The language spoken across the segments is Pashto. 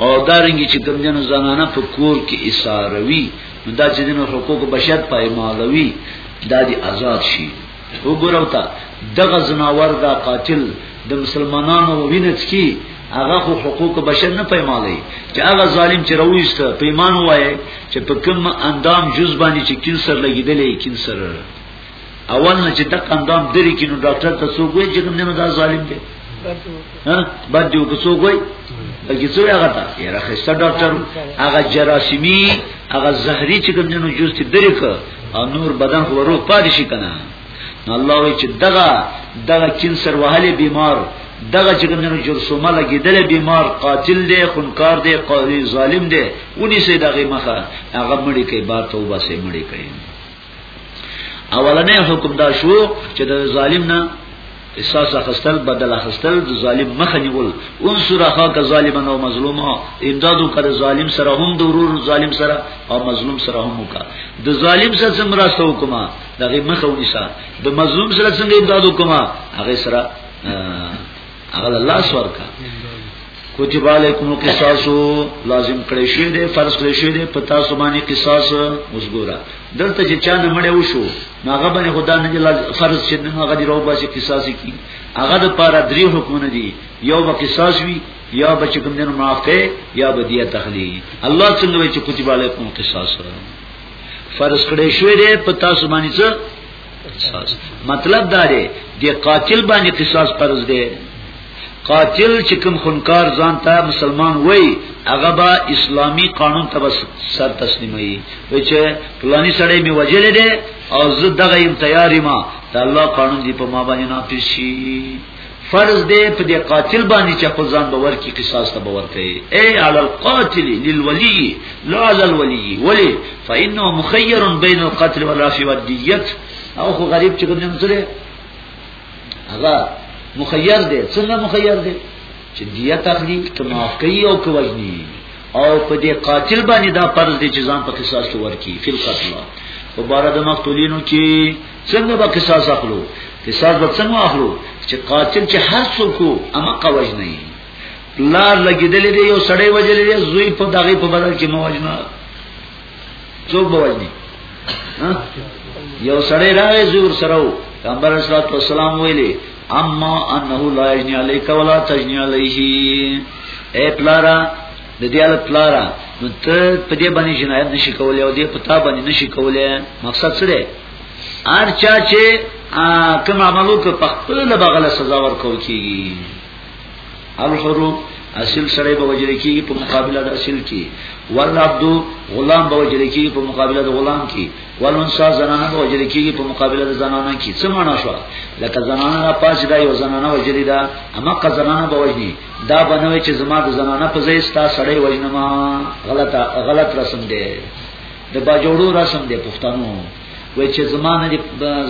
او دارنګي چې کوم جنو زنانه په کور کې اساروي نو دا چې دنو حقوق بشر پایمالوي دا دي آزاد شي وګورو تا دغه زناور دا قاتل د مسلمانانو وینځ کی هغه خو حقوق بشر نه پېمالي چې هغه ظالم چې رويست پېمان وایي چې په کوم اندام جز باندې چې کینسر لګیدلې کینسر اول نه چې دک اندام درې کینو ډاکټر ته څوک وایي چې کوم نه دا ظالم دی ها بد یو کو څوک وایي بلکې څو هغه تا یاره خسته ډاکټر هغه جراثیمی هغه زهري چې کوم نه جوست درې ک او نور بدن خو ورو پاتې شي کنه الله وی چې دغه دغه کینسر وهلې بیمار دغه چې کوم نه جرثومه لګیدل بیمار قاتل دی خونکار دی قاضي ظالم دی ونی سي دغه مخه هغه مړی کوي با توبه سي مړی کوي اولنې حکم دا شو چې د ظالم نه احساس اخستل بدل اخستل د ظالم مخ نیول انصر اخا ک ظالما او مظلوما امدادو کړه ظالم سره هم د ورور ظالم سره او مظلوم سره هم وکا د ظالم سره څنګه راستو کوما دغه مخ ونیسا د مظلوم سره څنګه امدادو کوما هغه سره هغه الله سور کا کتب علیکم قصاص لازم کړی شی دی فرض کړی شی دی پتا سبانی قصاص وسګورا دلته چې چا نه مړی وشو هغه باندې خدا نه جل فرض چې نه هغه دی رو باسي قصاص کی هغه د پاره درې حکمونه دي یو به قصاص وی یا به چې کوم دین معافه یا به دیه تخلی الله څنګه وی چې کتب علیکم قصاص فرض کړی شی دی پتا سبانی څه قصاص مطلب دا دی د قاتل باندې قصاص فرض دی قاتل چې کوم خونکار ځان ته مسلمان وای هغه با اسلامی قانون ته سر تسلیمي وای چې پلاني سړی می وجل دی او زه دغه تیاری ما ته الله قانون دی په ما باندې نافذ شي فرض دی په دې قاتل باندې چې خپل ځان باور کی قصاص ته باور کوي اي على القاتل للولي لا على الولي ولي فانه مخير بين القتل والعفو والديه او خو غریب چې کوم نه سره هغه مخير دی څنګه مخير دی چې دیه تخلی ته معاف کوي او کوي او په دې قاتل باندې دا فرض دی چې ځان په قصاص کې ورکی فل قتل په بار د مقتولینو کې څنګه به قصاص اخلو قصاص به څنګه اخلو چې قاتل چې هر څوک اما قوج نه وي لار لګیدلې دی یو سړی وجلې دی زوی په دغه په بدل کې موجنه څوک به وجني یو سړی راغی زور سره و پیغمبر صلی الله علیه وسلم ویلي اما انه لا یجنی علیک ولا تجنی علیه اے پلارا د دې ال پلارا نو ته په دې باندې جنایت نشي کولای او دې پتا باندې نشي کولای مقصد څه دی ارچا چې کوم عملو کې په خپل بغل سزا ورکول کیږي الحرو اصل سره به وجری کیږي په مقابله د اصل کې والعبد غلام به وجری کیږي په مقابله د غلام کې والانسا زنانه به وجری کیږي په مقابله د زنانه کې څه معنا شو لکه زنانه را پاس دا یو زنانه وجری دا اما که زنانه به وجني دا بنوي چې زما د زنانه په ځای ستا سړی وجنما غلطه غلط رسم دی د باجوړو رسم دی پښتنو وای چې زمانه دی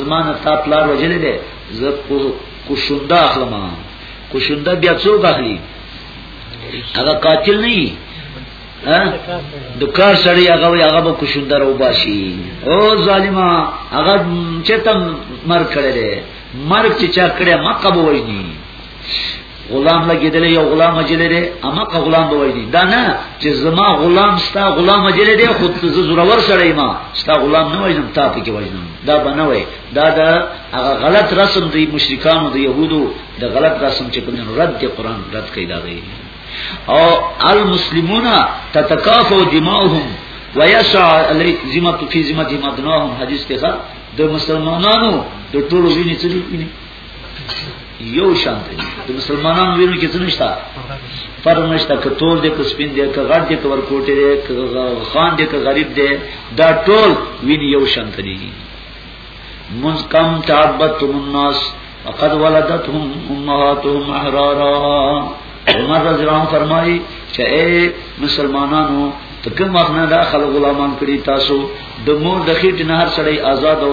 زمانه تا پلار وجل دی زه کو کوشنده اخلم کوشنده بیا څوک اخلي هغه قاتل نه وي د کار سړی هغه وي هغه به کوشنده راو باشي او ظالما هغه چتم مر کړي مر چې چا کړي مکه بوجني غلام لګیدل یو غلام اجل دی اما که غلام به وایي دا نه چې زما غلام ستا غلام اجل دی خو ته زورور سره ما ستا غلام نه وایم تا په کې وایم دا بنه وای دا دا هغه غلط رسم دی مشرکانو دی يهودو د غلط رسم چې کوم رد دی قران رد کوي دا دی او المسلمون تتکافو دماؤهم ويسع عليك ذمه في ذمه دماؤهم حدیث ته د مسلمانانو د ټولو ویني چې ویني یو شان دی د مسلمانانو وینو کې څه نشته فرق نشته که تور دی که سپین دی که غټ دی که ورکوټی دی که خان دی که غریب دی دا ټول ویني یو شان دی منز کم تعبتم الناس وقد ولدتهم امهاتهم احرارا عمر رضی اللہ عنہ فرمائی چې اے مسلمانانو ته کوم وخت نه دا خلک غلامان کړی تاسو د مور د خېټې نه هر سړی آزاد او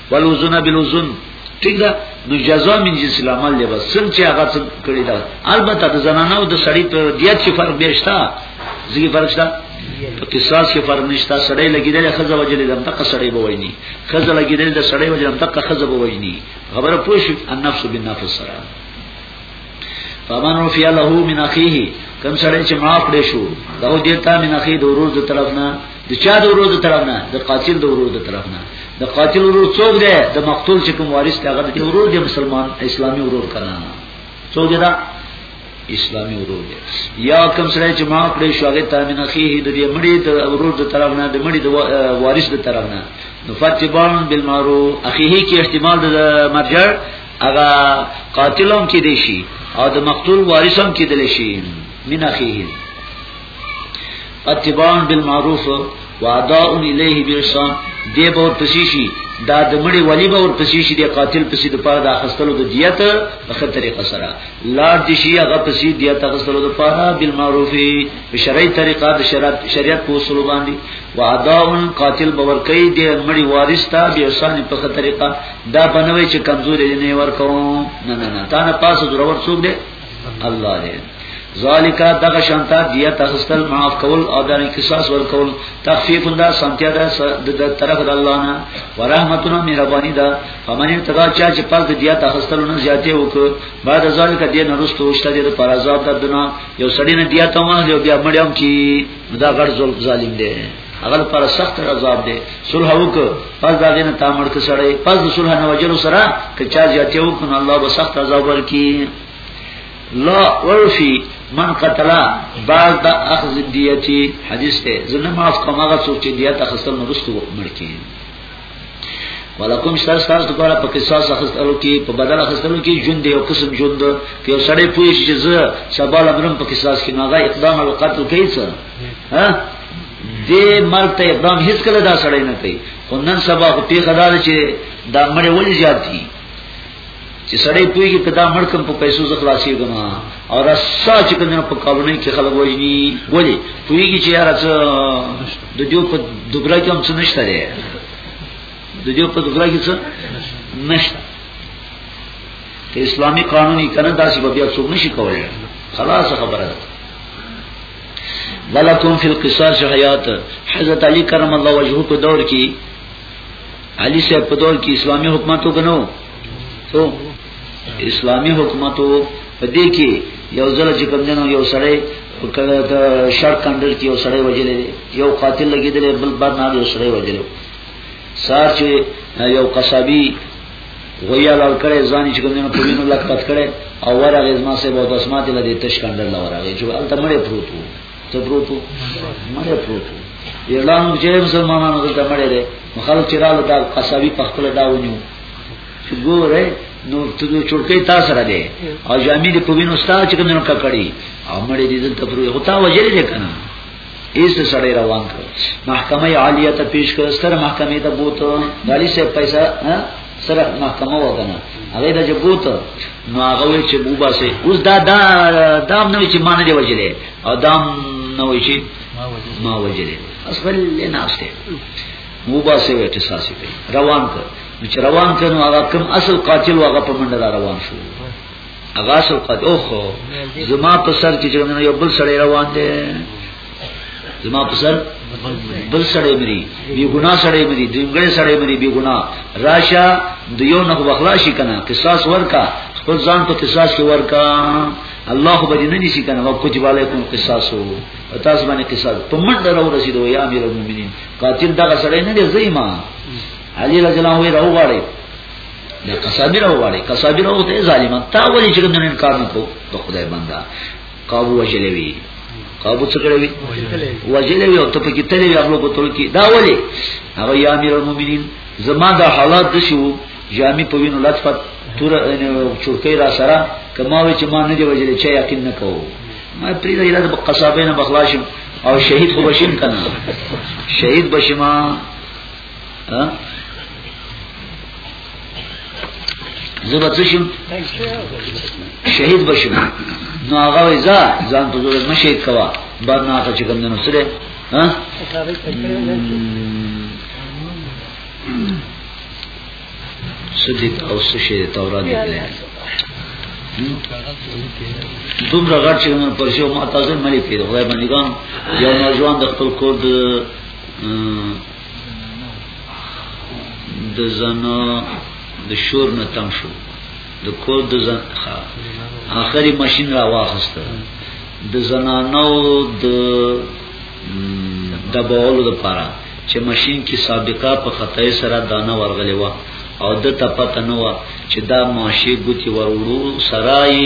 ولوزن بلوزن ٹھیک ده نو جزا من جنس العمل دی بس سم چې هغه څه کړی دا البته د زنانه او د سړی په دیت کې فرق دی شته ځکه فرق شته په قصاص کې فرق نشته سړی لګیدل خزه وجلې د تک سړی به وایي خزه لګیدل د سړی وجلې د تک خزه به وایي خبره پوښ النفس بالنفس سره فمن رفع له من اخيه کم سړی چې معاف کړي شو دا دیتا من اخی د ورور د طرف نه د چا د ورور د طرف نه د قاتل د ورور د طرف نه د قاتل ورور څوک دی د مقتول چې کوم وارث دی هغه د ورور دی مسلمان اسلامي ورور کنه څوک دی دا اسلامي ورور دی یا کوم سره چې ما کړی شو هغه تامین اخیه د دې مړي د ورور د طرف نه د مړي د وارث د طرف نه نو فتبان بالمعروف اخیه کې احتمال د مرجع هغه قاتلوم کې دی شي او د مقتول وارثوم کې دی شي من اخیه اتباع بالمعروف وعداء الیه بالشان دی به ورپسې شي دا د مړي ولی به ورپسې شي د قاتل پسې د پاره د اخستلو د دیت په خه طریقه سره لار دي شي هغه پسې دیت اخستلو د پاره بالمعروف په شرعي طریقه د شریعت شریعت په اصول باندې وعداء قاتل به ورکې د مړي وارث ته به احسان په خه طریقه دا بنوي چې کمزوري نه ورکو نه نه نه تا نه پاسه ضرورت څوک دی الله دې ذالکا دغه شانتا دیا تخستل معاف کول او د قصاص ور کول تخفیف دا سمتیا دا د طرف د الله نه ورحمتونو مهربانی دا فمن تدا چا چې پاک دیا تخستل نه زیاته وک بعد ذالک دین رستو شته د پر عذاب دردنا یو سړی نه دیا ته وانه یو بیا مړیام کی دا غړ ظلم ظالم دی هغه پر سخت عذاب دی صلح وک پس دا دینه تا مړ ک سړی پس د صلح نه وجلو سره ک چا زیاته وک نو الله به سخت عذاب ورکی لا ورفی من قتلا بعد د اخذ دیتی حدیث ته زنه معاف کومه غو چې دیت اخستل نو رستو مړ کی ولکم شر ساز دپاره په قصاص اخستلو کې په بدل اخستلو کې جون دی او قسم جون دی که یو سړی پوه شي چې زه سبا لبرم په قصاص کې ناغه اقدام او قتل کوي څه ها دې مرګ ته اقدام هیڅ کله دا سړی نه کوي خو نن سبا په پیښه دا چې دا مړ ولې زیات دي چې سړی پویږي کدا مړکم په پیسو ز خلاصي ګما او رسا چې کنه په کالونی کې خلک وایي ولی پویږي چې یار څه د دیو په دګرا کې هم څه نشته دی د دیو په دګرا کې څه نشته ته اسلامي قانوني کنه داسې به بیا څوک نشي کولای خلاص خبره ده ولکم فی القصاص حیات حضرت علی کرم الله وجهه په دور کې علی صاحب په دور کې اسلامي حکومت وګنو ته اسلامي حکومت په دې کې یو ځل چې کوم جنو یو سړی کله د شر کندل کې یو سړی وجلې یو قاتل لګیدل بل بار نه یو سړی وجلې سار چې یو قصابي غویا لال کړي ځان چې کوم جنو په وینو لکټ کړي او ورغه ځما سه بہت اسمات لدی تش کندل ورغه چې الته مړې پروت وو ته پروتو مړې پروتو ایرلان چې مسلمانانو ته مړې ده مخالف چرالو دا قصابي په خپل دا ونیو چې ګوره نو ته د چړکې تا سره دی او جامې دې په وینو ستا چې کوم نه کړی او مړې دې دلته پروي هوتا وجلې دې کنه ایس سړی روان کړ محکمه عالیه ته پیش کړ ستر محکمه ته بوته دالی سے پیسې سره محکمه وکنه هغه د جبوت نو هغه وی چې بوبا سي اوس دا دا دام نو چې مان دی وجلې او دام نو چې ما وجلې اصل نه ناشته بوبا سي وې احساسي کوي روان کړ نو چې روان کړ نو هغه کوم اصل قاتل هغه په منډه روان شو هغه اصل قاتل اوخو زما په سر کې چې یو بل سړی روان دی زما په سر بل سړی مري بی ګنا سړی مري دنګړې سړی مري بی ګنا راشه د یو نه بخلا شي کنه قصاص ورکا خپل ځان په قصاص کې ورکا الله به نه نشي کنه او کوج والے کوم قصاص وو تاسو باندې قصاص په منډه راو رسیدو یا امیر المؤمنین قاتل دا سړی نه دی زېما علی رضی الله عنه راو غاړي دا قصابی راو غاړي قصابی راو ته ظالمان تا ولې چې کوم انکار نه کو په خدای بندا قابو وجلوي قابو څه کړوي وجلوي او ته پکې تلې خپل کو تل کې دا ولي هغه یا امیر المؤمنین زما دا حالات د شو جامي په وینو لطفت تور چورکې را سره کماوي چې ما نه دی وجلې چې یقین نه کوو ما پرې دا اله د قصابې نه بخلاشم او شهید خو بشیم کنه شهید بشما ها زبا څه شم شهید بشم نو هغه وزا ځان په زور نه شهید کوا بعد نه هغه چې کوم نه سره ها صدیق او سشه تورات دی دومره غټ چې نن پرشو معتزل ملي پیدا خدای باندې ګان یو نوجوان د خپل کور د د زنا د شور نه تم شو د کور د زن اخري ماشين را واخسته د زنانو د دبولو د پاره چې ماشين کې سابقه په خطای سره دانه ورغلی و او د تپته نو چې دا ماشي ګوتی ورورو سرای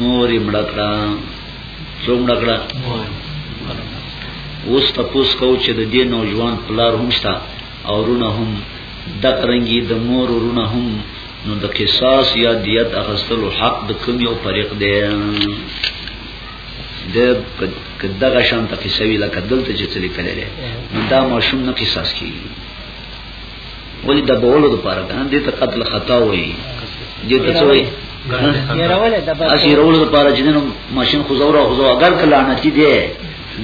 مور مړکړه څو مړه کړه اوس تپوس کو چې د دې نوجوان پلار هم شته او رونه هم د قرنګي د مور رونه هم نو د قصاص یا دیت اخستلو حق د کوم یو فرق دی د کدغه شان ته قصوی لکه دلته چې څلی کړي دا ماشوم نه قصاص کیږي ولی د بولو د پاره کنه دې ته قتل خطا وایي دې ته څه وایي اسی رول د پاره چې نو ماشين خو زوره خو زوره اگر کله لعنتی دی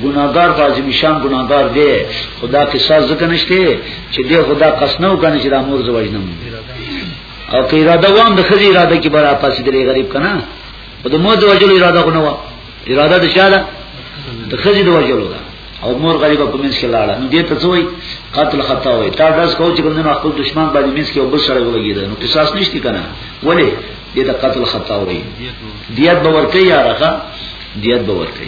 ګناګار فاضل شان ګناګار دی خدا کې ساز ځکه نشته چې دی خدا قص نه وکنه چې د امور زوجنم او کې اراده وام د خزي اراده کې برا پاسې دی غریب کنه په د مو د وجلو اراده غنوا اراده د چا ده د خزي د وجلو ده او مور غریبه په منځ کې لاړه نو دې ته څوی قتل خطا وي تا داس کو چې کوم نه خپل دشمن باندې منځ کې وبس سره ولګید نو قصاص نشتی کنه ولی دې ته قتل خطا وي دیت به ورکه یا راخه دیت به ورکه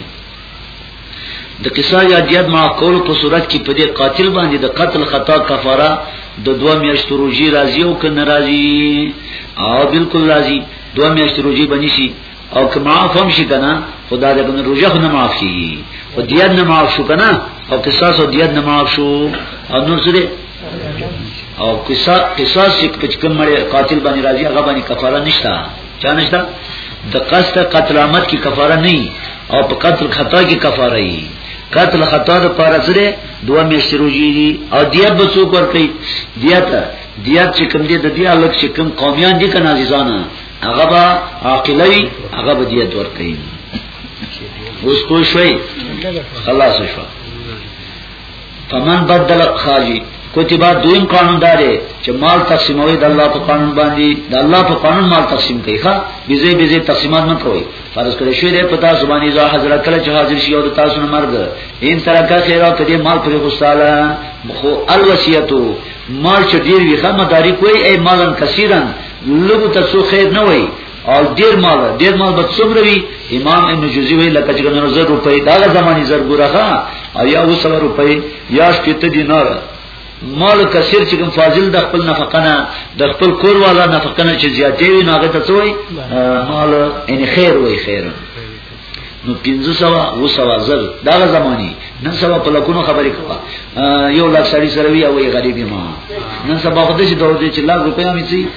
د قصاص یا دیت ما کول په صورت کې په دې قاتل باندې د قتل خطا کفاره د دوه میاشتو روزي راځي او کنه راځي او بالکل راځي دوه میاشتې روزي بنشي او که معاف هم شي کنه خدا دې کنه روزه خو نه معاف کیږي او دیت نه معاف شو کنه او قصاص او دیت نه معاف شو او نور څه دي او قصاص قصاص چې کوم مړ قاتل باندې راځي هغه باندې کفاره نشته چا نشته د قصد قتل عامت کی کفاره نه او په قتل خطا کی کفاره ای قتل خطا د پاره سره دوه میاشتې روزي دي او دیت به څوک ورکړي دیت دیت چې کوم دی د دې الګ چې کوم قومیان دي کنه عزیزانه هغه با عاقلوي هغه به دیت ورکړي اوس پوه شوي خلاص شو فمن بدل خالی کتبه دویم قانون داره چې مال تقسیموي د الله په قانون باندې د الله په قانون مال تقسیم کوي ښا بيزي بيزي تقسیمات نه کوي فرض کړی شوی دی په تاسو باندې ځا حضرت کله چې حاضر شي او د تاسو نه مرګ ان ترکه خیره کدي مال پر غساله خو الوصیتو مال چې ډیر وي ښا مدارک وي اي مالن کثیرن لګو ته څو خیر نه وای او ډیر مال ډیر مال به څومره وي امام ابن جوزی وی لکه چې نن زر روپۍ دا زمانی زر ګورغه او یا وسو روپۍ یا شپته دینار مال کثیر چې کوم فاضل د خپل نفقه نه د خپل کور والا نفقه نه چې زیاتې وي ناګه ته څوی مال ان خیر وای خیر نو پینځه سوا و سوا زر دا زمانی نن سبا په لکونو خبرې کوه یو لاک سړی سره وی او غریبی ما نن سبا خو دې دور دې چې لاک روپیا مې سي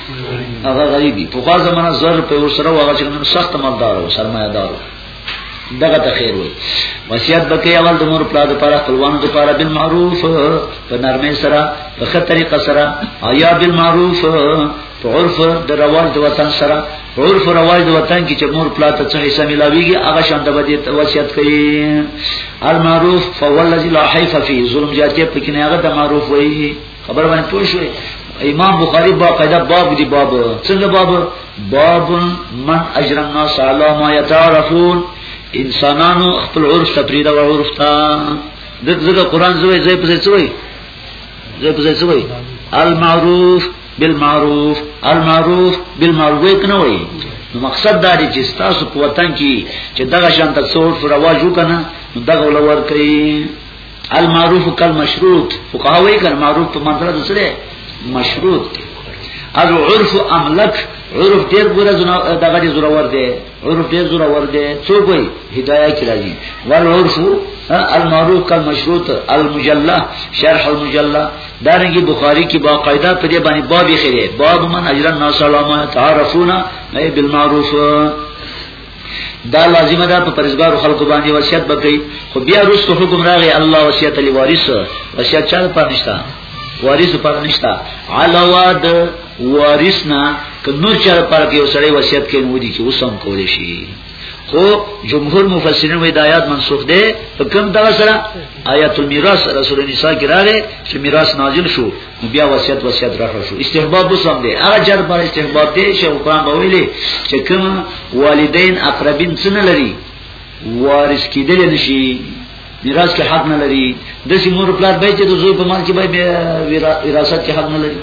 هغه غریبی په خوا زمانہ زر روپې ور سره واغ چې نن سخت مالدار او سرمایه دار دغه ته خیر وي وصیت بکې اول د مور پلاد لپاره خپلوانو لپاره بل معروف په نرمه سره په خه طریقه سره آیا بل معروف په عرف د رواج د وطن سره په عرف رواج د وطن کې چې مور پلا ته څه حصہ ملاويږي هغه شان د بدی وصیت کوي المعروف فوالذي لا حيف فيه ظلم جاتیه پکې نه هغه د معروف وایي خبر باندې پوه شوې امام بخاری با قاعده باب دی باب څنګه باب باب من اجرم ناس علی ما یتعرفون انسانانو خپل عرف تفریدا و عرف تا دغه قران زوی زوی په څه وای زوی په څه وای المعروف بالمعروف المعروف بالمعروف وای کنه وای نو مقصد دا دی چې تاسو په وطن کې چې دغه شان ته څور رواج وکنه نو دغه ولور کوي المعروف کل مشروط فقهاوی کل معروف په منځره د سره مشروط دی او عرف املک عرف ډیر ګره دغه ضرور دی عرف دې زوره ور دې څوک وي هدايت راځي ول عرف المعروف کل مشروط المجلى شرح المجلى دارنګي بخاري کې باقاعده په دې باندې باب یې خېره باب من اجر الناس علما تعرفون اي بالمعروف دا لازمه ده په پرزګار خلکو باندې وصیت بکې خو بیا رسو حکم راغی الله وصیت لوارث وصیت چا پاتشتا وارث پر نشتا علاوه د وارث نه ک نور چر پر کې وسړی وصیت کې مودي چې وسم کول شي خو جمهور مفسرین وی د آیات منسوخ ده په کوم دا سره آیات المیراث رسول نساء کې راغی چې میراث نازل شو بیا وصیت وصیت راخره شو استحباب وسم ده هغه چر پر استحباب ده چې قرآن به ویلي چې کوم والدین اقربین څنګه لري وارث کېدل نشي میراث کې حق نه لري د سي مور پلار به چې د زوی په مال کې به وراثت کې حق نه لري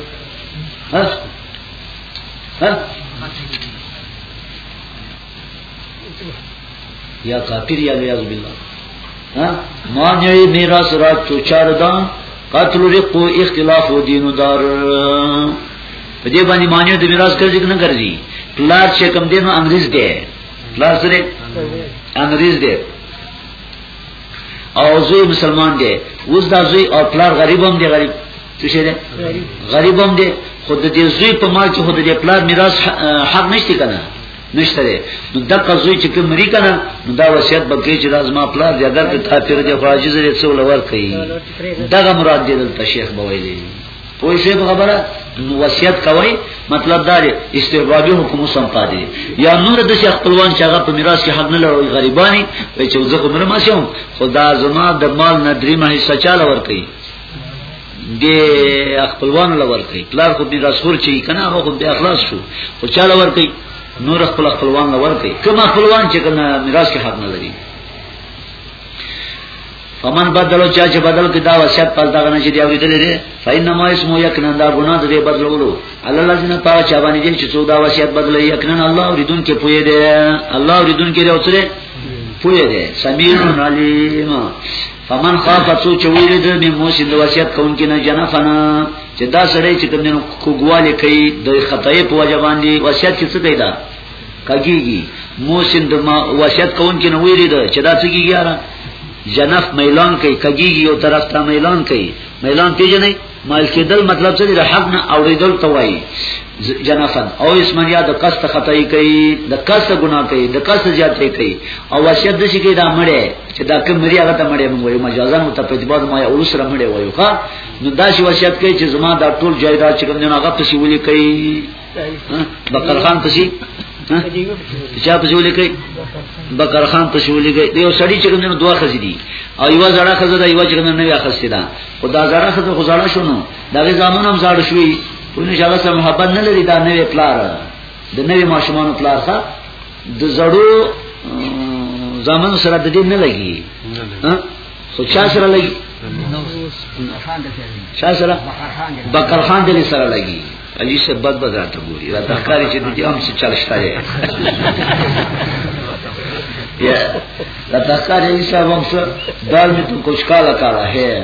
ها ها یا کافر یا بیاذ بالله ها مانع میراث را تو چار دا قتل رق اختلاف و دین دار په دې باندې مانع د میراث ګرځي نه ګرځي پلار چې کم دینو انګريز دی پلار سره انګريز دی او زوی مسلمان دی اوس دا زوی او پلار غریب هم دی غریب څه شه دی غریب هم دی خود د دې زوی په مال کې خود د پلار میراث حق نشته کنه نشته دی نو دغه زوی چې کوم ری کنه نو دا وصیت به کې چې راز ما پلار دی اگر ته تاثیر دی خواجه زری څو لور کوي دغه مراد دی دلته شیخ بوي دی پوه شئ په خبره وصیت کوي مطلب دا دی استغرابي حکم سم پاتې یا نور د شیخ خپلوان چې هغه په میراث کې حق نه لري غریبانی په چې زه کومه ما شم خدا زما د مال نه درې مه حصہ چاله ور کوي د خپلوان لور کوي پلار خو میراث خور چي کنه هغه خو بیا اخلاص شو خو چاله ور کوي نور خپل خپلوان لور کوي کوم خپلوان چې کنه میراث کې حق نه لري فمن بدلو چا چې بدل کې دا وصیت پس دا غنه چې دی اوریدل دي فینما اسمو یقینا دا ګناه دې بدلولو الله لازم پاو چا باندې چې څو دا وصیت بدلې یقینا الله اوریدون کې پوهې دی الله اوریدون کې اوسره پوهې دی سمیع علیم فمن خاف څو چې ویل دې مې موسی د وصیت کوونکی نه جنفنا چې دا سړی چې کوم نه کوګواله کوي د خطای په وجه باندې وصیت کې څه دی دا کګیږي موسم د ما وصیت کون کې نو ویری ده چې دا څه کیږي یاره جنف میلان کوي کګیږي یو طرف ته میلان کوي میلان پیژنې مال کېدل مطلب څه دی د حق نه اوریدل توای جنفن او اسمن یا د قصد خطای کوي د قصد ګناه کوي د قصد زیاتې کوي او وصیت د شي کې دا مړې چې دا کوم مری هغه ته مړې موږ وایو مجازن او تپدباد ما یو سره مړې وایو ښا نو دا شی وصیت کوي چې زما دا ټول جایداد چې کوم نه هغه پسې ولي کوي بکر خان پسی چا پسی ولې کوي بکر خان پسی ولې کوي یو سړی چې کوم دوه خزې دي او یو زړه خزې ده یو چې کوم نه وي خسته ده خدا زړه خزې خو زړه شونو دغه زامن هم زړه شوی په ان شاء الله سره محبت نه لري دا نوې پلار د نوې ماشومان پلار ښا د زړو زامن سره د دې نه لګي خو چا سره لګي چا سره بکر خان دلی سره لګي علی سے بد بد راته ګوري را تخکاری چې دې هم څه چلشته دی یا را تخکاری صاحب هم څه دال می تو کچھ کالا کالا ہے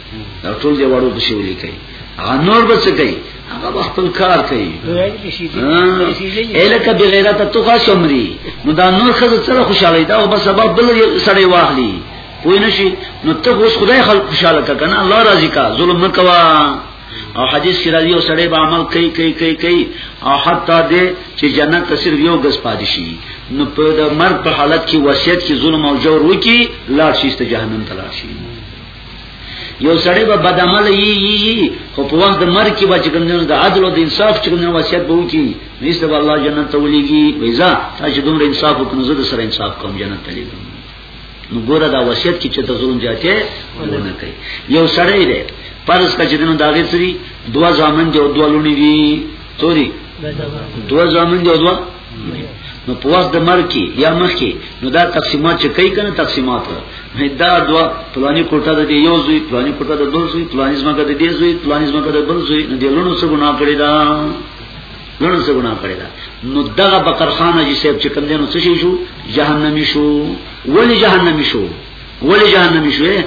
دا ټول دی وړو بشي ولیکي هغه نور بس کوي هغه خپل کار کوي الکه بغیرت تو خاص عمرې نو دا نور خزه سره خوشاله دا بس سبب بل سړی واخلي پوه نشي نو ته اوس خدای خلق خوشاله کا کنه الله راضي کا ظلم مکوا او حدیث کې راځي او سړی به عمل کوي کوي کوي کوي او حتی دې چې جنت ته صرف یو غس پاتې شي نو په د مرګ په حالت کې وصیت کې ظلم او جور وکي لا شي ته جهنم ته لا شي یو سړی به بد عمل یي یي خو په وخت د مرګ کې به چې کوم د عدل او د انصاف چې کوم وصیت به وکي نيسته به الله جنت ته ولېږي ویزا تا چې دومره انصاف وکړو زه سره انصاف کوم جنت ته لېږم نو ګوره دا وصیت کې چې ته ظلم جاته ونه کوي یو سړی دی پرس کا چې دنو داغه سری دوا ځامن دی او دوا لونی دی توري دوا ځامن دی او دوا نو په وخت د مرګ کې یا مخ کې نو دا تقسیمات چې کوي کنه تقسیمات نه دا دوا پلاني کوټه د یو زوی پلاني کوټه د بل زوی پلاني زمګه د دې زوی پلاني زمګه د بل زوی نو دلونو څه ګناه کړی دا لونو څه ګناه کړی دا نو دغه بکر خان اجي صاحب چې کوم دینو څه شو جهنمی شو ولی جهنمی شو ولی جهنم شوی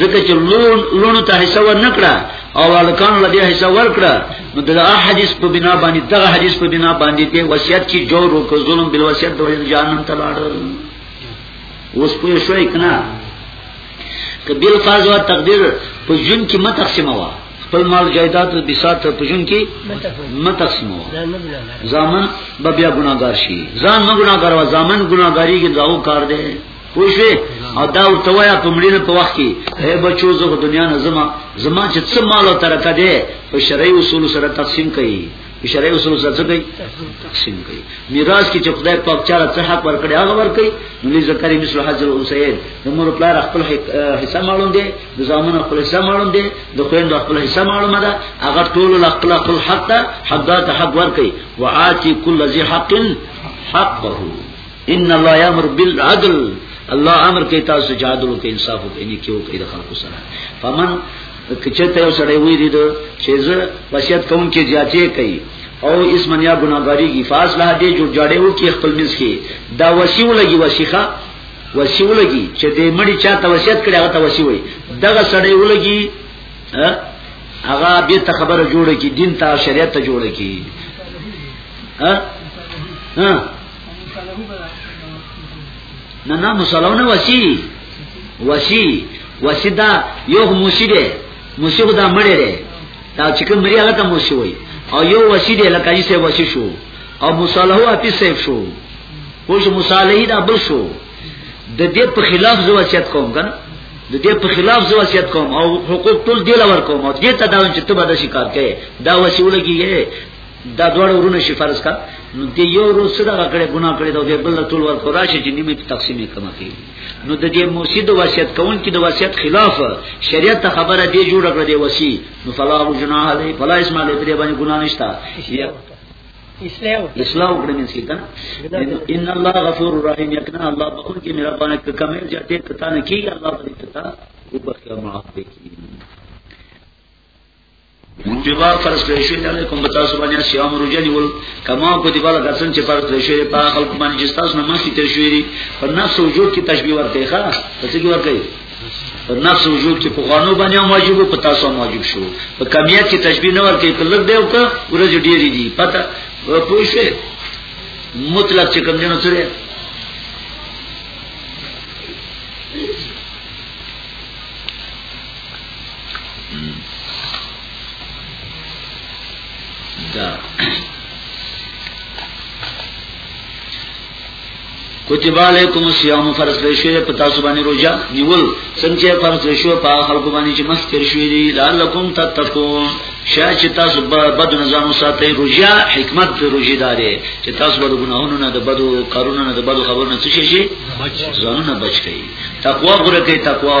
ځکه چې لون لونو ته حصہ ورنکړه او الکان لدی حصہ ورکړه نو دا حدیث په بنا باندې دا حدیث په بنا باندې ته وصیت کی جور او کو ظلم بل وصیت د جهنم ته لاړ اوس په شوې کنا که بل فرض او تقدیر په جون کې متقسمه وا خپل مال جایداد او بساط په جون کې متقسمه وا ځامن بیا ګناګار شي ځان نه ګناګار وا ځامن ګناګاری کې داو کار دی پوښې او دا ورته وایا په مړینه په وخت کې اے بچو زه په دنیا نه زما زما چې څه مال او ترکه ده په شرعي اصول سره تقسیم کړي په شرعي اصول سره څه کوي تقسیم کړي میراث کې چې خدای پاک چاله څه حق ورکړي هغه ورکړي نو ذکرې مثل حاضر حسین د مور پلار خپل حصہ معلوم دي د زامن خپل حصہ معلوم دي د خويند خپل حصہ معلومه ده هغه ټول خپل خپل حق ته حق ته حق ورکړي وعاتی کل ذی حق حقه ان الله یامر بالعدل الله امر کوي تاسو چې عدل او انصاف او کني کې او کوي د خلکو سره فمن کچته یو سړی وی دي چې زه وصیت کوم کې زیاتې کوي او اس منیا ګناګاری کی فاس لا دې جو جړې و کې خپل منځ کې دا وسیو لګي وسیخه وسیو لګي چې دې مړي چا توصیت کړي هغه توسیو وي دغه سړی ولګي هغه به ته خبره جوړه کی دین ته شریعت ته جوړه کی ها ها نه نه مسلونه وسی وسی وسی دا یو موسی دی موسی دا مړی دی دا چې کوم مری هغه ته موسی وای او یو وسی دی لکه یې وسی شو او مصالحه اپی سیف شو اوس مصالحه دا بل شو د دې په خلاف زو وصیت کوم کنه د دې په خلاف زو وصیت کوم او حقوق ټول دی لور کوم او دې ته دا چې ته به د شکایت کې دا وسیولګي دا دوړ ورونه شي فرض کا نو دی یو روز صدقه کړي ګناه کړي دا به بل ټول ور خورا شي چې نیمه په تقسیم کما کوي نو د دې موسید وصیت کون کې د وصیت خلاف شریعت ته خبره دی جوړ کړ دی وصی نو فلا جناح علی فلا اسم علی پرې باندې ګناه نشتا اسلام اسلام وکړه مې څه کنه ان الله غفور رحیم یکنا الله بخون کې مهربان ک کمل جاته کتا نه کی الله دې کتا وبخیا معاف کړي مونږه فرض کړی شو نه کوم به تاسو باندې صيام روزه نیول کما کو دی بالا کسن چې فرض کړی شو په خلق باندې چې تاسو نه مخکې تر شوې دي پر نفس وجود کې تشبيه ورته ښه پس کې ورته پر نفس وجود کې په قانون باندې واجب په تاسو واجب شو په کمیت کې تشبيه نه ورته کله دی او که ورځ ډېری دي پته پوه شئ مطلق چې کوم جنو سره دا کتب علیکم الصیام فرض کړی شوی په تاسو باندې روزه نیول څنګه فرض کړی شو په خلکو باندې چې مخ تیر شوی دی لعلکم تتقون شاید چې تاسو بد نظام ساتي روزه حکمت د روزه داري چې تاسو بد ګناهونو نه د بدو کارونو نه د بدو خبرو نه څه شي ځانونه بچ کړئ تقوا غره کې تقوا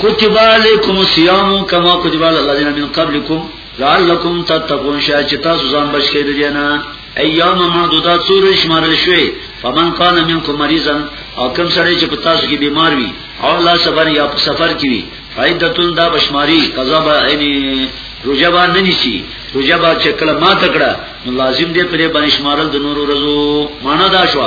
کتب علیکم الصیام کما کتب علی الذین من قبلکم لعلکم تتقون شاید چې تاسو ځان بچ کړئ د جنا ایام معدودات سور شمارل شوي فمن کان منکم مریضا او کوم سره چې پتا سو کې بیمار وي او لا سفر یا په سفر کې وي فائدتون دا بشماری قضا به یعنی رجبا نه نشي رجبا چې کله ما تکړه نو لازم دی پرې باندې شمارل د نورو رزو معنا دا شو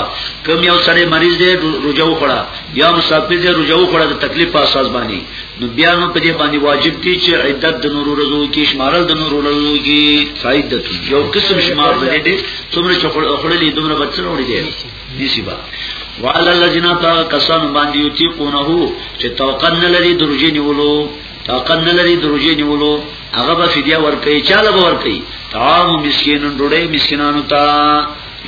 کوم یو سړی مریض دی رجوع کړه یا مسافر دی رجوع کړه د تکلیف په اساس باندې نو بیا نو پرې باندې واجب دی چې عدت د نورو رزو کې شمارل د نورو رزو کې فائدہ یو قسم شمار دی دی څومره چخړلې دومره بچل وړي دی دیسی با وعلى الذين تقسم باندې یتقونه چې توقن لري درجه نیولو طاقت نه لري دروځي نیولو هغه به فدیه ورکړي چاله به ورکړي طعام مسکینن ډوډۍ مسکینانو ته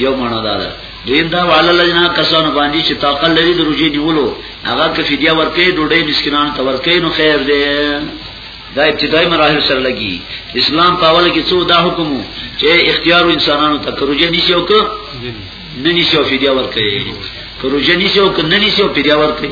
یو معنا ده دین دا والا لجنا کسانو باندې چې طاقت لري دروځي نیولو هغه که فدیه ورکړي ډوډۍ مسکینانو ته ورکړي نو خیر دی دا ابتدایي مراحل سره لګي اسلام په اول کې څو دا حکم چې اختیار انسانانو ته کروځي نشي او که نه نشي او فدیه ورکړي کروځي نشي او که نه نشي او فدیه ورکړي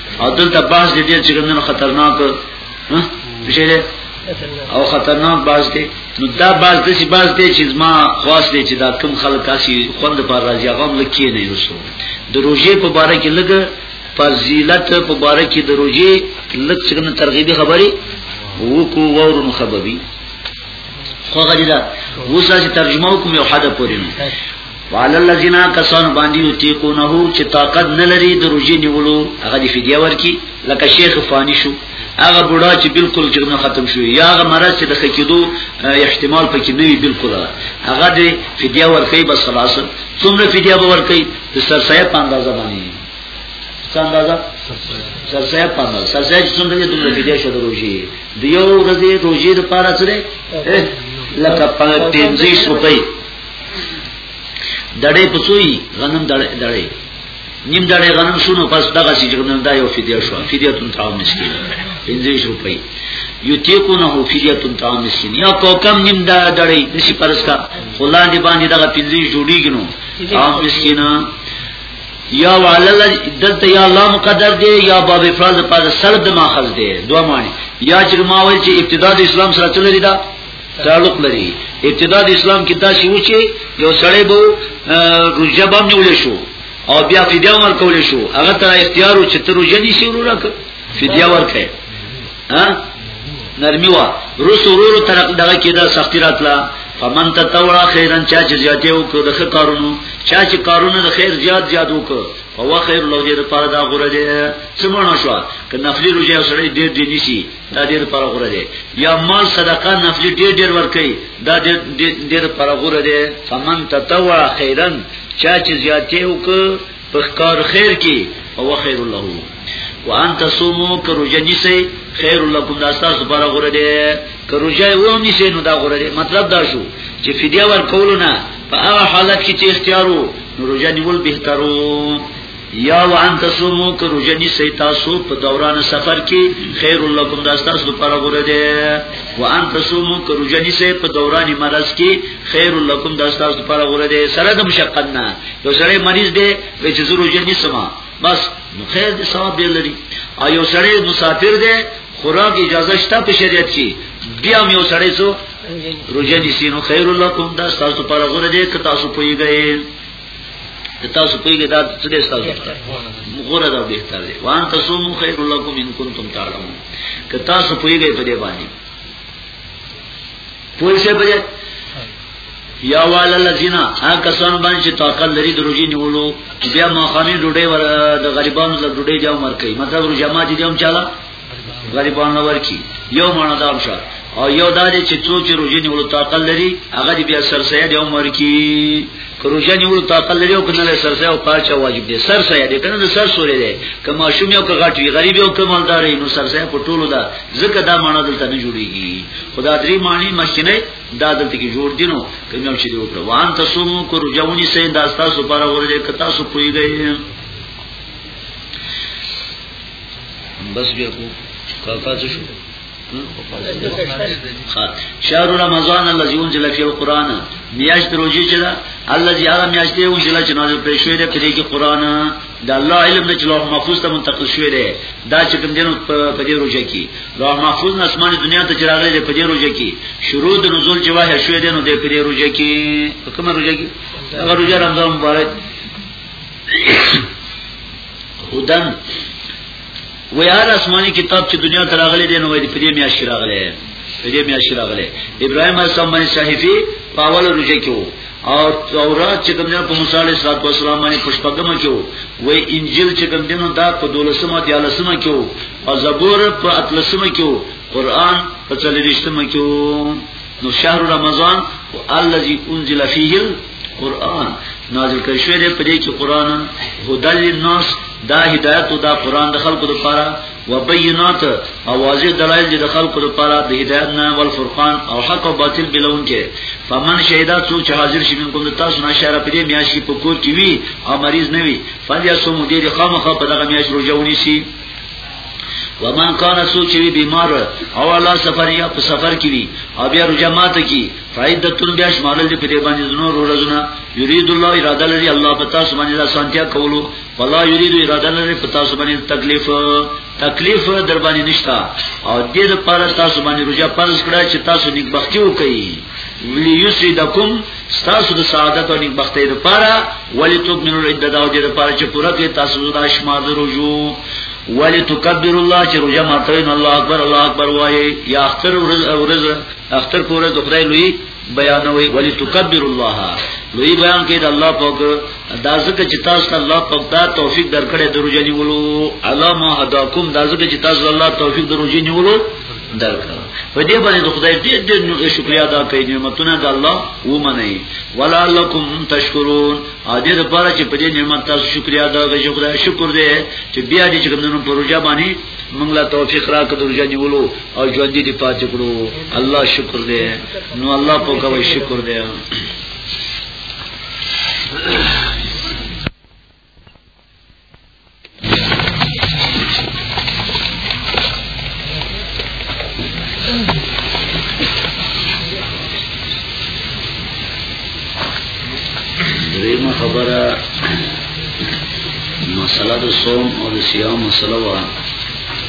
او دلته بحث دې دې چې ګندنه خطرناک ها بشي دې او خطرناک باز دې نو دا باز دې چې باز دې چې ما خواص دې چې دا کم خلک کاسي خوند پر راځي هغه لکې نه یوسو د روزې په باره کې لګ فضیلت په باره کې د روزې لګ څنګه ترغیبي خبري وکو ورن خبري خو غریدا وسه چې ترجمه کوم یو حدا پورې وعلى الذين كسان باندې یتیقونه چې طاقت نه لري د روزي نیولو هغه دی فدیه ورکی لکه شیخ فانی شو هغه بوډا چې بالکل جنو ختم شو یا هغه مرض چې د خکېدو احتمال پکې نه وي بالکل هغه دی فدیه ورکی بس خلاص څومره فدیه به ورکی د سرسایه په اندازه باندې څه اندازه سرسایه په اندازه سرسایه چې څومره دې دومره فدیه شو د روزي د یو ورځې روزي لپاره څه لکه 25 روپۍ دړې پڅوي غنم دړې دړې نیم دړې غنم شونو پس دغه چې غنم دا یو فدیه شو فدیه تون تاو مسکین 50 روپۍ یتیقونه فدیه تون تاو مسکین یا کوکم نیم دا دړې نشي پرس کا خلان دی باندې دغه 50 جوړیږي نو تاو مسکین یا وعلل دلته یا الله مقدر دی یا باب افراد پاز سرد ماخذ دی دوه معنی یا چې ما وایي چې ابتدا د اسلام سره چلري دا تعلق لري ابتدا د اسلام کې داسې و چې یو سړی به روزه به نیول شو او بیا فدیه ورکول شو هغه ته اختیار و چې تر روزه دي شي ورو راک فدیه ورکړي ها نرمي وا روس ورو تر دغه کې دا سختی راتله فمن تطوع خیرا چا چې زیاته وکړو د کارونو چا چې کارونه د خیر زیات زیات وکړو فوا خیر لو دې لپاره دا غوړه دې سمونه شو کنه نفلی روزه سره دې دې نشي دا ډیر پر غره دی یا مال صدقه نفلی ډیر ډیر ورکي دا ډیر ډیر پر غره دی فمن تطوع خیرا چا چې زیاتې وک په کار خیر کې او خیر الله وان تصومو کروجنی سي خیر لکم دا تاسو پر غره دی کروجای و هم نشي نو دا غره دی مطلب دا شو چې فدیه ور کولونه په هغه حالت کې چې اختیارو نو روجا نیول بهترو یا وان تصومو که روزه نیسئ تاسو په دوران سفر کې خیر لکم دا تاسو لپاره غوړه ده وان تصومو که روزه نیسئ په دوران مرض کې خیر لکم دا تاسو لپاره غوړه ده سره د مشقت نه یو سره مریض دی چې زه روزه نیسم بس نو خیر دې ثواب دی لري او یو سره مسافر دی خوراک اجازه شته په شریعت کې بیا یو سره سو روزه نیسینو خیر لکم دا تاسو لپاره غوړه ده که تاسو پویږئ ته تاسو پیګه دا څه دې تاسو غوړه دا به تر دې وان تاسو مو خیر لکم ان کنتم تعلمون که تاسو پیګه په دې باندې پوه شئ بجې یا وال الذین ها کسان باندې چې طاقت لري دروژې نیولو بیا ما خامې ډوډۍ د غریبانو له ډوډۍ جام ورکړي مطلب روجه ما دي هم چاله غریبان نه ورکی یو مانه دا وشه او یو دا دې چې څو چې روزي نیولو طاقت لري هغه دې بیا سر سید یو مر کی روزي نیولو طاقت لري او کنه سر سید او پاچا واجب دي سر سید دې کنه سر سورې دې کما شوم یو کغټ وی غریب یو کمالدار نو سر سید په ټولو دا ځکه دا مانه دلته نه جوړیږي خدا درې معنی مخکنه دا دلته کې جوړ دي نو کوم چې دې وکړه وان تاسو مو کو روزونی سید داستا سو پر ورته کتا سو پوي گئے بس بیا کو کاکا څه شو شهر رمضان الذي انزل فيه القران میاش دروځي چې دا الله دې هغه میاش دی انزل چې نازل پر شوی دی پرې کې قران دا الله علم نه چې لوح محفوظ ته منتقل شوی دی دا چې کوم دینو په دې روزه کې لوح محفوظ نه اسماني دنیا ته چراغ لري په دې روزه کې شروع د نزول چې واه شوی دی نو دې په دې روزه کې په کومه روزه کې هغه روزه رمضان مبارک هدن وی هر آسمانی کتاب چې دنیا ته راغلی دی نو وی په دې میاشت راغلی په دې میاشت راغلی ابراهیم السلام باندې صحیفه په اول روزه کې وو او تورات چې کوم نه په موسی علیه السلام باندې پښپګم کې وو وی انجیل چې کوم دینو دا په دولسمه دی لسمه کې وو او زبور په اتلسمه کې وو قران په څلورشتمه کې وو نو شهر رمضان الذي انزل فيه قران نازل کړی شوی دی په دې کې قران هدل للناس دا هدایت او دا قران د خلکو لپاره وبینات او واضح دلایل دي د خلکو لپاره د هدایت نه ول فرقان او حق او باطل بلون کې فمن شهدا څو چې حاضر شي منکم تاسو نه شهر په دې میاشي په کور کې وي او مریض نه وي فلیا سو مدیر خامخه په دغه میاش روزه ونیسي ومن کان سوچوی بیمار او الله سفر یا په سفر کې وي او بیا رجمات کې فائدتون بیا شمارل دی په دې باندې زنو ورځونه یرید الله اراده لري الله پتا سبحانه الله سانتیا کولو ولا یرید اراده لري پتا سبحانه تکلیف تکلیف در باندې نشتا او دې لپاره تاسو باندې روزه فرض کړه چې تاسو نیک بختی وکړئ لیسیدکم تاسو د سعادت او نیکبختی لپاره ولی تکمنو العدد او دې لپاره چې پوره کې تاسو د شمار د رجوع ولی تکبر الله چې رجوع ماته الله اکبر الله اکبر وایي یا اختر ورځ ورځ اختر پورې د خدای لوی بیانوي ولی تکبر الله لوی بیان کې د الله پاک دا ځکه چې تاسو ته الله پاک دا توفیق درکړي دروځي نیولو علامه هداکم دا ځکه چې تاسو الله توفیق دروځي نیولو درکړه په دې باندې د خدای دې دې شکریا ادا کوي نعمتونه د الله و منئ ولعلکم تشکرون ا دې لپاره چې په دې نعمت تاسو شکریا ادا کوئ خدای شکر دې چې بیا دې چې کوم پروژه باندې موږ لا توفیق راکړو درجه نیولو او ژوندې دې پاتې کړو الله شکر دې نو الله په کوي شکر دې دریمه خبره مسله د صوم او د صيام مسله وه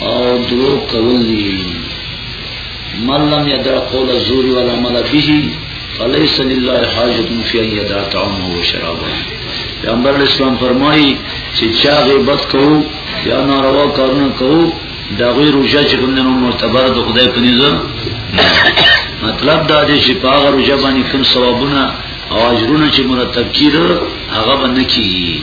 او درو کول دی من لم يدع قول الزور والعمل به فليس لله حاجت في ان يدع طعامه وشرابه پیغمبر اسلام فرمایي چې چا غیبت کوو یا ناروا کارونه کوو دا غیر روجه چې کوم نه معتبر د خدای په نظر مطلب دا دی چې په هغه روجه باندې کوم ثوابونه او اجرونه چې مرتب کیږي هغه باندې کیږي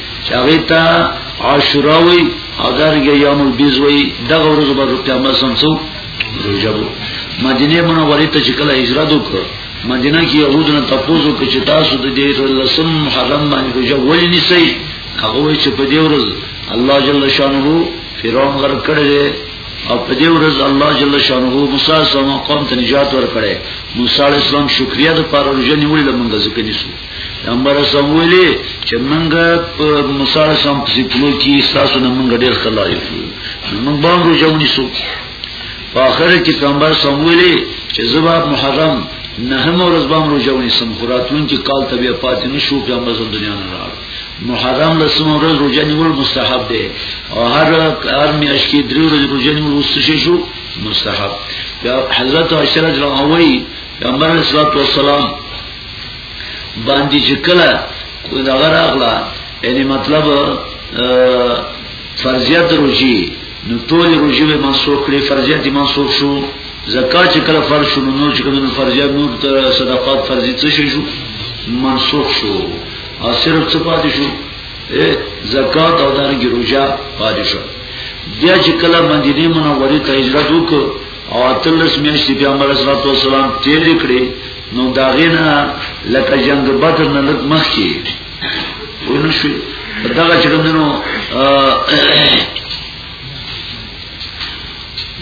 چې هغه ته عاشورا وي او دغه یوم البیز وي دغه ورځ به قیامت سم څو روزه وو مدینه منوره ته چې کله هجرت وکړه مدینه کې يهودو نه تاسو کې چې تاسو د دې لسم محرم باندې روزه ولې نسی هغه چې په دې ورځ الله جل شانه فرعون غر کړی او په دې ورځ الله جل شانه موسی سم قوم ته نجات ورکړي موسی علی السلام شکریا د پاره روزه نیولې لمونږ ځکه نیسو پیغمبر سم ویلي چې موږ په موسی سم په سپلو کې تاسو نه موږ ډېر خلایو موږ باندې ژوندې سو په اخر کې پیغمبر سم ویلي چې زباب محرم نه هم ورځ باندې روزونی سم خوراتون کې کال طبيع پاتې نشو پیغمبر سم دنیا نه راغ محرم لسم ورځ روزه نیول مستحب دی او هر هر میاش کې درې ورځې روزه نیول وسه شو مستحب حضرت عائشہ رضی الله عنها پیغمبر صلی الله علیه وسلم باندې چې کله دا غراغلا یعنی مطلب فرضیت روجی نو ټول روجی به منسوخ کړي فرضیت منسوخ شو زکات چې کله فرض شو نو چې کله فرضیت نور تر صدقات فرضی څه شو منسوخ شو او صرف څه پاتې شو زکات او دانګي روجا پاتې شو بیا چې کله مدینه منوره ته هجرت وکړ او اتلس میاشتې پیغمبر اسلام تیر کړي نو داغینا لکه جنگ بدر نه لږ مخکې ونه شو دغه چې کومنو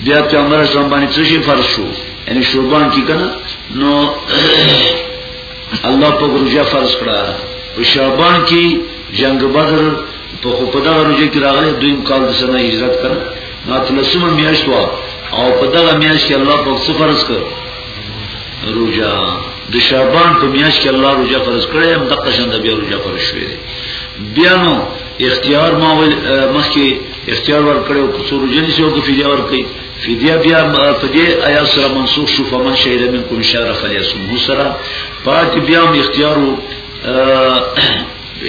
بیا پیغمبر اسلام باندې څه شي فرض شو یعنی شوبان کې کنه نو الله په ورځه فرض کړه په شعبان کې جنگ بدر په خو په دغه ورځ کې راغلی دویم کال د سنه هجرت کړه نو تلسمه میاشت وا او په دغه میاشت کې الله په څه فرض کړ روجا د شعبان په میاشت کې الله روجا فرض کړی هم دغه شند بیا روجا فرض شوی بیا نو اختیار ما ول مخکې اختیار ور کړو کو څو روجا نشي او کو فدیه ور کوي فدیه بیا په دې آیا سره منسوخ شو فمن شهید من کوم شهر فلیسم هو سره پات بیا هم اختیار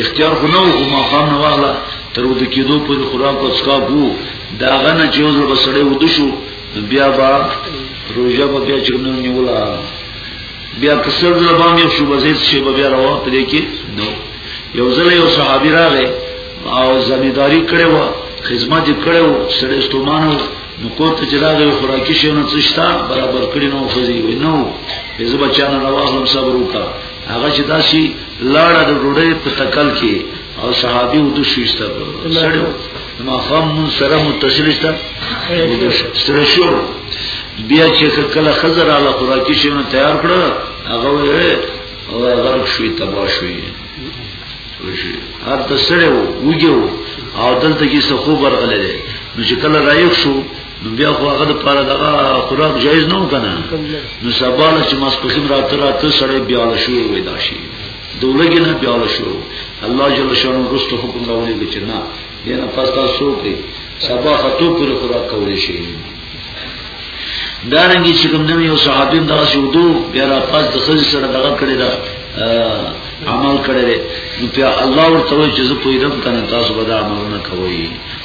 اختیار خو نو ما خام نه واغله تر ود کېدو په خوراک او څکا بو دا غنه چې وزر بسړې ود شو بیا با روژه به بیا چرمه نیولا بیا کسر دل بام یو شو بزید شی به بیا روا پدې کې نو یو ځل یو صحابي راغی او زمیداری کړو خدمت کړو سړی ستومانو نو کوته چې راغی خوراکي شونه څشتا برابر کړی نو خوځي وي نو زه بچانه راوغلم صبر وکړه هغه چې داسي لاړه د ډوډۍ په تکل کې او صحابي ودو شوسته سړیو ما خام من سره متصل شته سره شو بیا چې کله خزر علی خوراکي شونه تیار کړو هغه وې او غرق شوی تبا شوی هر تسړې وو وګیو او دلته کې څه خو برغلې ده نو چې کله رايو شو نو بیا خو هغه د پاره دغه خوراک جایز نه وکنه نو سبا چې ماسپخیم راته راته سړې بیا شو وې داشي دولګې نه پیاله شروع الله جل شانو رستو حکم راولې چې نه دینه پس تاسو کې سبا خطو پر خدا کولې شي دارنګي چې کوم یو صحابي دا شودو بیا را پس د خځې سره دغه کړی دا عمل کړی دی نو بیا الله ورته وایي چې زه پوهیدم کنه تاسو به دا عملونه کوئ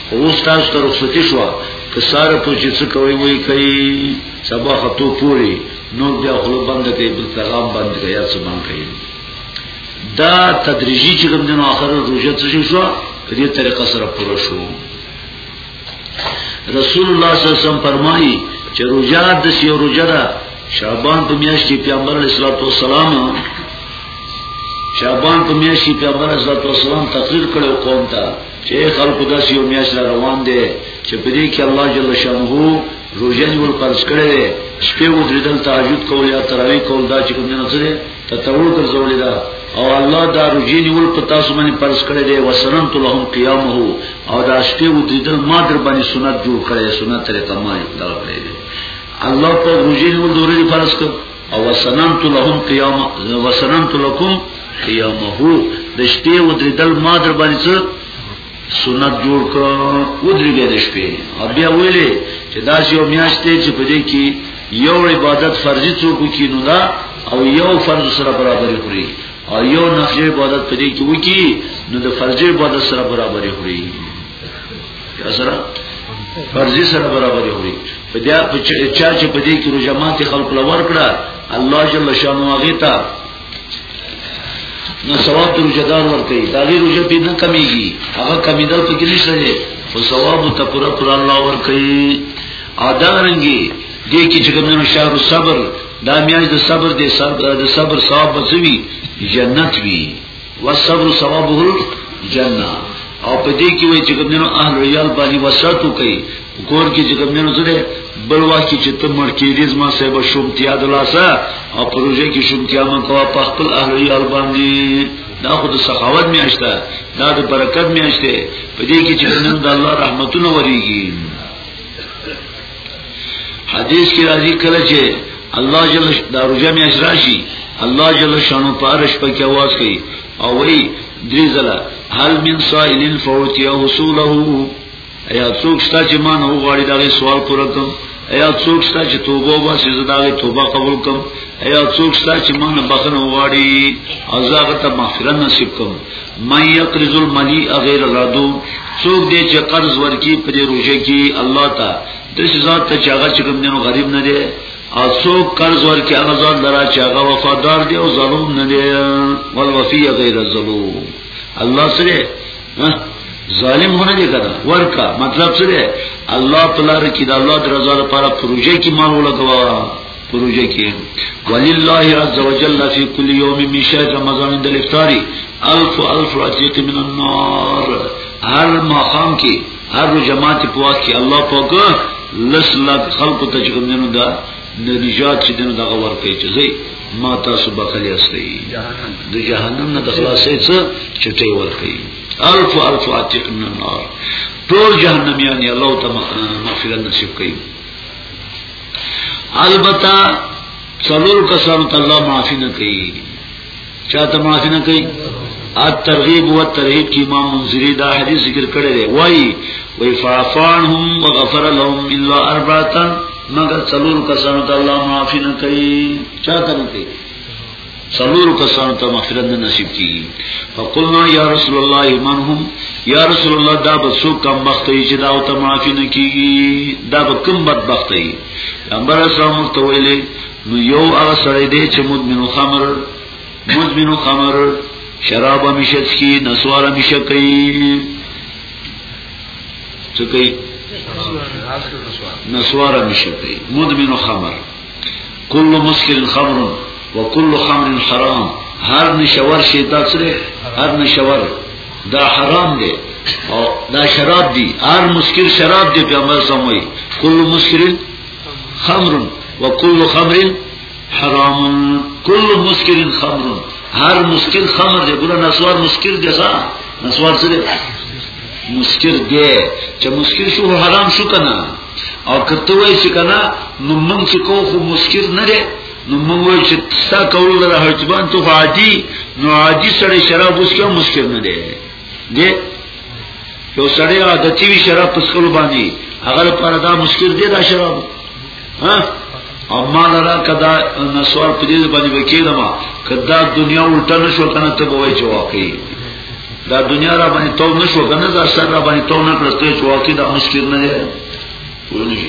خو اوس تاسو ته رخصتي شوه که ساره په چې څه کوي وایي کوي سبا خطو پوری نور بیا خلو بند کئی بل پیغام بند کئی یا سبان کئی دا تدریجی چی کم دنو آخر روجہ تشو شو دی طریقہ سر پورا شو رسول اللہ صلی اللہ علیہ وسلم فرمائی چه روجہ دسی و روجہ دا شعبان پا میاشتی پیامبر علیہ السلام شعبان پا میاشتی پیامبر علیہ السلام تقریر کرو قوم تا چه خلق دسی و میاشت روان دے چه پدی که اللہ جل شانہو روزه نیول فرض کړی دی شپې ودریدل تهجد کول یا تراویح کول دا چې کوم نه سره تطوع ګرځول دا او الله دا روزه نیول په تاسو باندې فرض کړی دی وسنن لهم قیامه او دا شپې ودریدل ما در باندې سنت جوړ کړی سنت تر تمام دا کړی دی الله په روزه نیول دوره فرض کړ او وسنن لهم قیامه وسنن لكم قیامه د شپې ودریدل ما در باندې سنت جوړ کړ او درګه د شپې او بیا ویلې چې دا یو میاشتې چې په دې کې یو عبادت فرضي څوک کی نو دا او یو فرض سره برابر خوري او یو نفل عبادت په دې کې وکی نو د فرض عبادت سره برابر خوري یا سره فرضي سره برابر خوري په دې په چا چې په دې کې روزه ماته خلق لور کړه الله جل شانو هغه ته نو ثواب د روزدار ورکړي دا غي روزه به نه کمیږي هغه کمیدل په کې نشته دي او ثواب ته پورا پورا الله ورکړي اودارنګي دې کې چې کوم شهر صبر دا میاج د صبر د صبر د صبر ثواب بچوي جنت وي والصبر ثوابه الجنه او په دې کې وایي چې کوم اهل ریال باندې وساتو کوي کور کې چې کوم نه زده بل وخت کې چې ته مړ کېږي زما صاحب شومتیا د لاسه او پروژه کې شومتیا ما کوه په خپل اهلي ال باندې دا خود سخاوت میاشته دا د برکت میاشته په دې کې چې نن د الله رحمتونه وريږي حدیث کې راځي کله چې الله جل دا روزه میاش راشي الله جل شانو پارش په کې आवाज کوي او وی دریزلا هل من سائلین فوتیه وصوله ایا څوک شته چې ما نه وغواړي دا سوال پوره کوم ایا څوک شته چې توبه واسي زداغه توبه قبول کوم ایا څوک شته چې ما نه بخنه وغواړي ازاغه ته مغفرت نصیب کوم من یقرض الملی غیر الرادو څوک دې چې قرض ورکی پر روزه کې الله ته د ذات ته چې هغه چې کوم نه غریب نه دی او څوک قرض ورکی هغه ځان درا چې هغه وفادار دی او ظلم نه دی ول وفی غیر الظلم الله سره ظالم هونه دې کړه ورکا مطلب څه دی الله تعالی کې د الله درزا لپاره پروژه کې مال ولګوا پروژه کې ولله عز وجل فی کل یوم من شهر رمضان د الافطاری الف الف عتیق من النار هر مقام کې هر جماعت په واقع الله پاک لس لک خلق ته چې کوم نه ده نه نجات چې دنه دغه ورکې چې زی ما تاسو بخلی استي د جهنم نه د خلاصې څه چټي ورکې الف الف عتیق من النار ټول جهنميان یې الله تعالی مغفرت نصیب کړي البته څلور کسانو ته الله معافي نه کوي چاته معافی نه کوي الترغیب و الترهیب کی امام منذری دا حدیث ذکر کړی دی وای وای فافانهم وغفر لهم الا اربعه مگر څلور کسانو ته الله معافی نه کوي چاته نه کوي څلور کسانو ته مغفرت نصیب کیږي فقلنا یا رسول الله من هم یا رسول الله دا به څوک کم وخت یې چې دا او ته معافی نه کیږي دا به کم بدبخت یې پیغمبر اسلام ورته ویلي نو یو هغه سړی دی چې مدمن خمر مدمن خمر شراب همیشه څکي نسوار همیشه کوي څه کوي نسوار همیشه کوي مدمن خمر کل مسکر خمر وکل خمر حرام هر نشور شي دا سره هر نشور دا حرام دی او دا شراب دی هر مسکر شراب دی پیغمبر سموي کل مسکر خمر وكل خمر حرام كل مسكر خمر هر مسكر خمر دی ګره نسوار مسكر دی ځا نسوار څه دی مسكر دی چې مسكر شو حرام شو کنه او کته وای چې کنه نو موږ چې کو خو مسكر نه دی نو موږ وای چې تا کول له حجبان تو عادي نو عادي سره شراب اوس کې مسكر نه دی دې یو سړی را د چوي شراب په سکلو باندې هغه لپاره دا مشکل دی دا شراب ها اما لرا کدا نسوار په دې باندې وکیلم کدا دنیا الټه نشو کنه ته به وای چې واقعي دا دنیا را باندې تو نشو کنه دا سر را باندې تو نه کړسته چې واقعي دا مشکل نه دی ونی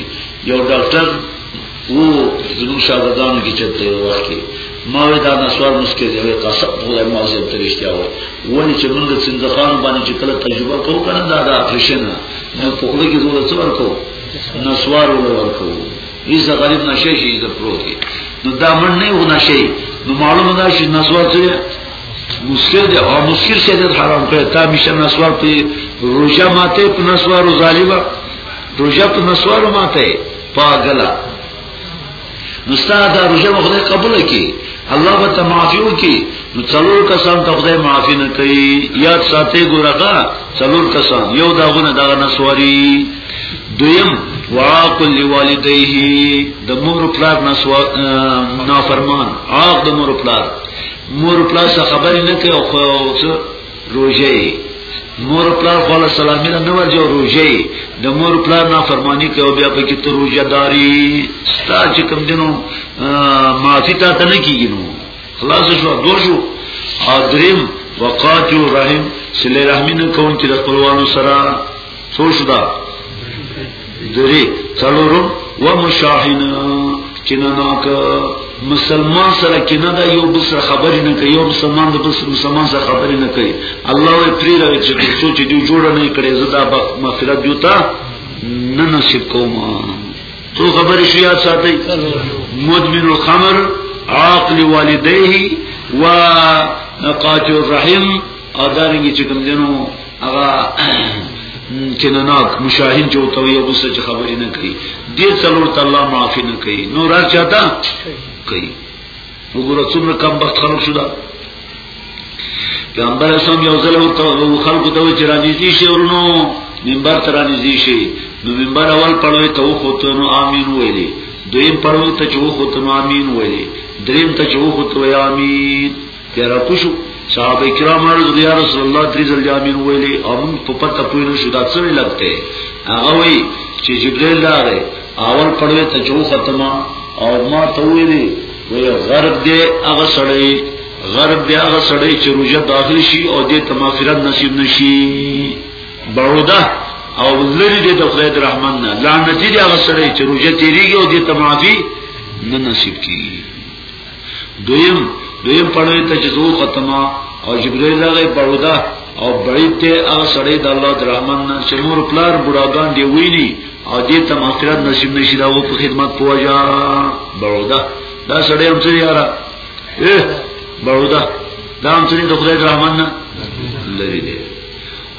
یو ډاکټر وو زموږ شاګردانو کې چته یو وخت کې ما وی دا نسوار مسکه دی وی قصب خدای ما زه ته رښتیا و ونی چې موږ څنګه خان باندې چې کله تجربه کو کنه دا دا اپریشن نه په خله کې زور څور کو نسوار ولور کو هیڅ غریب نشه شي د پروت کې نو دا من نه و نشه نو معلومه ده چې نسوار څه مسکر دی او مسکر شه د حرام کړ تا میشه نسوار په روزه ماته په نسوار ظالما روژه په نسوارو ماته پاګلا نو ستا دا روژه به خدای قبول کړي الله به ته معافي وکړي نو څلور کسان ته خدای معافي نه کوي یاد ساتي ګورغه څلور کسان یو داغونه دغه نسواري دویم وعاقل لوالديه د مور پلار نسوا نافرمان عاق د مور پلار مور پلار څخه خبرې نه کوي او روزه مور پلار خپل سلامي نه ورځي او روزه د مور پلار نه فرمانی کوي بیا په کې ته روزه داري ستا چې کوم دینو معافي تا ته نه کیږي نو خلاص شو دور شو او دریم وقاتو رحم سلی رحمین کون چې د خپلوانو سره څو شو دا درې څلورم و مشاهنه کینه ناک مسلمان سره کینه دا یو بل سره خبرې نه کوي یو مسلمان د بل مسلمان سره خبرې نه کوي الله یې پری راوي چې څو چې دی جوړ نه کړي زدا به مغفرت دیوتا نه نصیب کوم څو خبرې شي یاد ساتي مدمن الخمر عاقل والديه و قاتل الرحم او دارنګي چې کوم دینو هغه کینناک مشاهین جو ته یو بل څه خبرې نه کوي دې څلور ته الله معافي نه کوي نو را چاته کوي وګوره څومره کم وخت خلق شو دا پیغمبر اسلام یو ځل او خلق ته چې را نږدې شي ورونو منبر ته را نږدې شي نو منبر اول پړوي ته وخت نو امين ویلي دویم پړوي ته چې وخت نو امين ویلي دریم ته چې وخت وی امين تیرا کوشو صحابه کرام عرض دی یا رسول الله درې ځل جامین ویلي او موږ په پته پوه نه شو دا څه وی لګته هغه وی چې جبرئیل راغی اول پړوي ته چو ختمه او ما ته ویلي وی غرب دی هغه سړی غرب دی هغه سړی چې روزه داخل شي او دې تمافرت نصیب نشي بعوده او لری دې د خدای رحمان نه لعنتی دی هغه سړی چې روزه تیریږي او دې تمافي نه نصیب کیږي دویم دویم پړوی ته چې زو ختمه او جبرئیل راغی پړودا او بعید ته هغه سړی د الله د رحمان نه چې نور پلار بډاګان دی ویلی او دې ته مغفرت نصیب نشي دا و په خدمت پوجا بړودا دا سړی هم څه یارا اه بړودا دا هم څه د خدای رحمان نه لري دی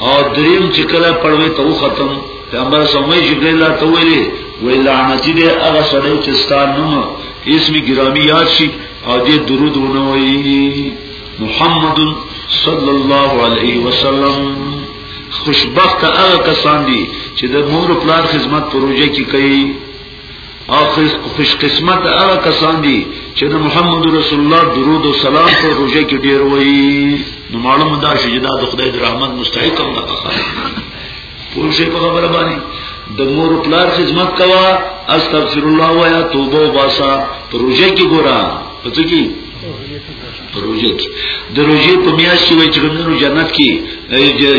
او دریم چې کله پړوي ته ختم پیغمبر سمې جبرئیل ته ویلي وی لعنت دې هغه سړی چې ستان نو اسم ګرامی یاد شي او دې درود ونه وایي محمد صلی الله علیه وسلم خوشبخت هغه کسان دي چې د مور پلار خدمت پروژه کې کوي او خوش قسمت هغه کسان دي چې د محمد رسول الله درود او سلام په روزه کې ډیر وایي نو معلومه ده چې دا د خدای د رحمت مستحق هم ده پوه شئ په خبره باندې د مور پلار خدمت کوا استغفر الله وایا توبه واسا روزه کې ګورا پته کی روزه کې د روزې په میاشت کې وایي چې کومو جنت کې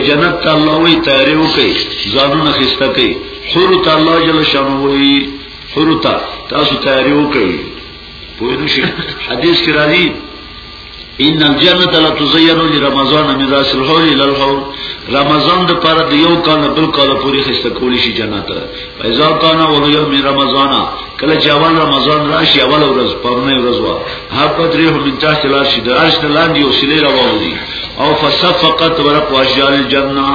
جنت ته الله وایي تیارې وکړي ځانونه خسته کوي حور ته الله جل شانه وایي حور ته تاسو تیارې وکړي په دې شي حدیث کې راځي ان الجنه لا تزين لرمضان من راس الحول الى الحول رمضان د پر د یو کال بل کال پورې خسته کولی شي جنت فیضا کانا و یوم رمضان کله چې اول رمضان راشي اول ورځ پرونه ورځ وا هر پدری هم من تحت لار شي درش ته لاندې او سلی راوړي او فصفقت ورق واشجار الجنه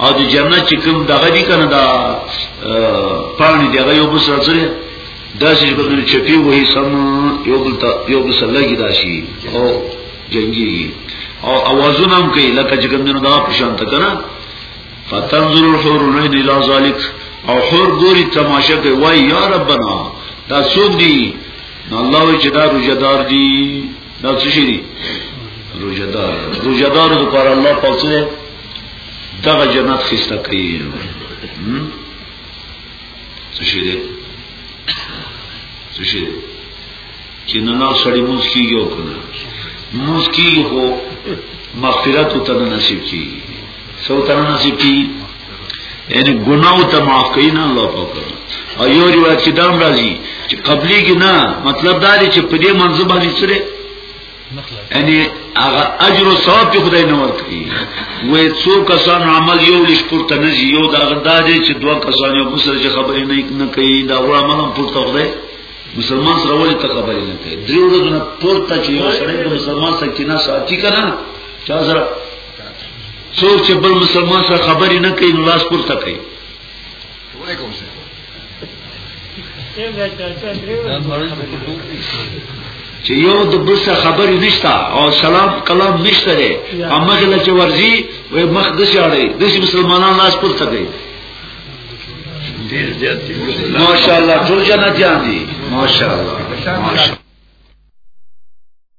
او د جنت چې کوم دغه دي کنه دا پانی دغه یو بس راځي دا چې په دې چپی وې سم یو بل یو بل سره لګی داشي او جنگي او اوازونه هم کوي لکه چې کوم نه دا پښان ته کنه فتنظر الحور العين الى ذلك او حور ګوري تماشه کوي وای یا ربنا دا څوک دی نو الله وی چې دا روزدار دی دا څه شي دی روزدار روزدار د پر الله پاتره دغه جنت خسته کوي څه شي دی څه شي دی چې نه نو سړی موږ کیږو کنه موږ کیږو مغفرت ته نصیب کیږي سو ترانه سکی یعنی گناو تا معاف کئی نا اللہ پاک او یو روایت کی دام رازی چه قبلی کی نا مطلب داری چه پدی منظر بانی سره یعنی اغا اجر و ثواب پی خدای نور کئی وی چو کسان عمل یو لیش پورتا نزی یو دا اغا داری چه دو کسان یو بسر چه خبری نکی دا اغا عمل هم پورتا خدای مسلمان سره ولی تا خبری نکی دریو رزو نا پورتا چه یو سره مسلمان سره کنا ساتی کنا چا سره څوک چې بل مسلمان سره خبرې نه کوي نو لاس پورته کوي وعلیکم السلام چې یو د بل سره خبرې نشتا او سلام کلام نشته دی اما چې لچ ورزي و مخ د شاړې د مسلمانانو لاس پر تګي ماشاءالله ټول جنت یان دي ماشاءالله ماشاءالله